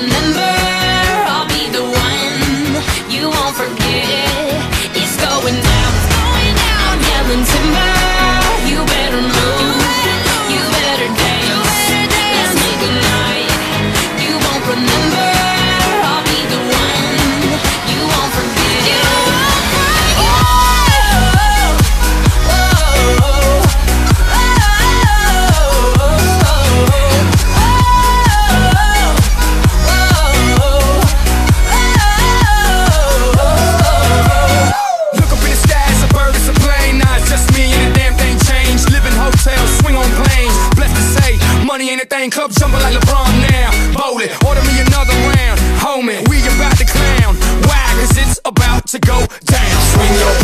remember Lane Cup jumping like LeBron now. Bowl it, order me another round. Homie, we about to clown. Why? Cause it's about to go down. Swing your